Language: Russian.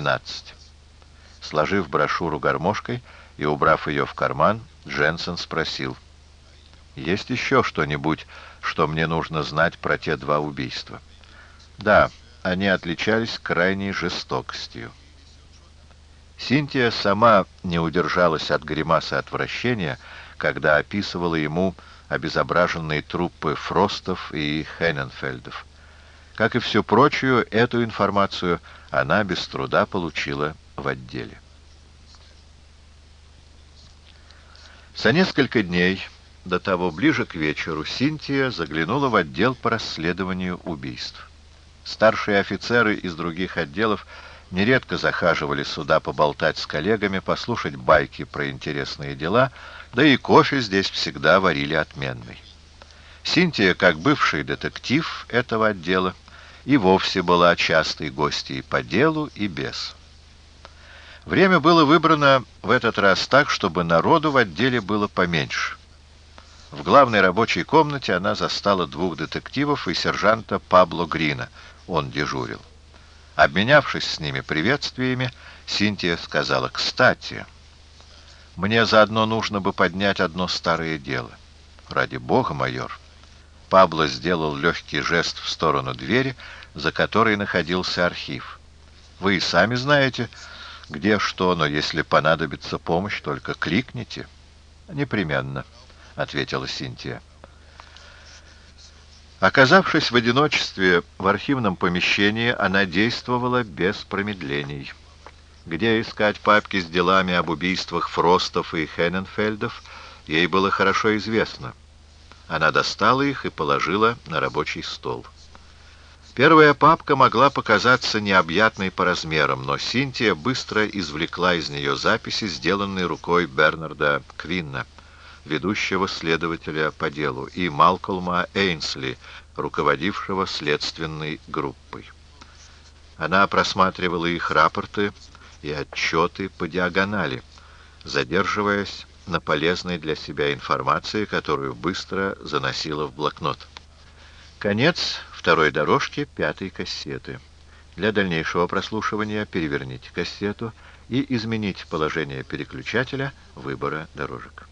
12. Сложив брошюру гармошкой и убрав ее в карман, Дженсен спросил, «Есть еще что-нибудь, что мне нужно знать про те два убийства?» «Да, они отличались крайней жестокостью». Синтия сама не удержалась от гримасы отвращения, когда описывала ему обезображенные трупы Фростов и Хенненфельдов. Как и всю прочую, эту информацию она без труда получила в отделе. За несколько дней до того, ближе к вечеру, Синтия заглянула в отдел по расследованию убийств. Старшие офицеры из других отделов нередко захаживали сюда поболтать с коллегами, послушать байки про интересные дела, да и кофе здесь всегда варили отменный. Синтия, как бывший детектив этого отдела, и вовсе была частой гостьей по делу и без. Время было выбрано в этот раз так, чтобы народу в отделе было поменьше. В главной рабочей комнате она застала двух детективов и сержанта Пабло Грина. Он дежурил. Обменявшись с ними приветствиями, Синтия сказала, «Кстати, мне заодно нужно бы поднять одно старое дело. Ради бога, майор». Пабло сделал легкий жест в сторону двери, за которой находился архив. «Вы и сами знаете, где что, но если понадобится помощь, только кликните». «Непременно», — ответила Синтия. Оказавшись в одиночестве в архивном помещении, она действовала без промедлений. Где искать папки с делами об убийствах Фростов и Хенненфельдов, ей было хорошо известно. Она достала их и положила на рабочий стол. Первая папка могла показаться необъятной по размерам, но Синтия быстро извлекла из нее записи, сделанные рукой Бернарда Квинна, ведущего следователя по делу, и Малкольма Эйнсли, руководившего следственной группой. Она просматривала их рапорты и отчеты по диагонали, задерживаясь на полезной для себя информации, которую быстро заносила в блокнот. Конец второй дорожки пятой кассеты. Для дальнейшего прослушивания переверните кассету и измените положение переключателя выбора дорожек.